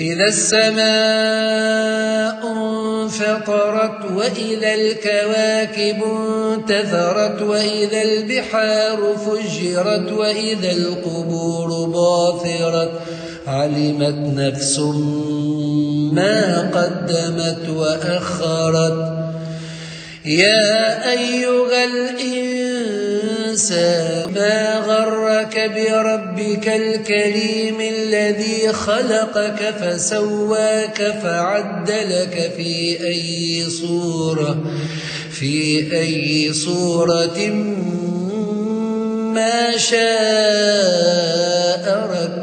إذا السماء انفطرت وإذا الكواكب انتثرت وإذا البحار فجرت وإذا القبور باثرت علمت نفس ما قدمت وأخرت. يا أيها الإنسان ما غرك بربك الكريم الذي خلقك فسواك فعدلك في أي صورة في أي صورة ما شاء